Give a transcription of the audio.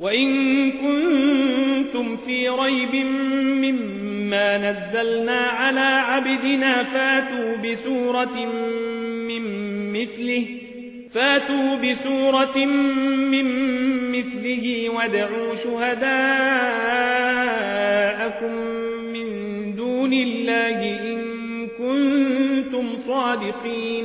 وإن كنتم في ريب مما نزلنا على عبدنا فاتوا بسورة من مثله فاتوا بسورة من مثله ودعوا شهداءكم من دون الله إن كنتم صادقين.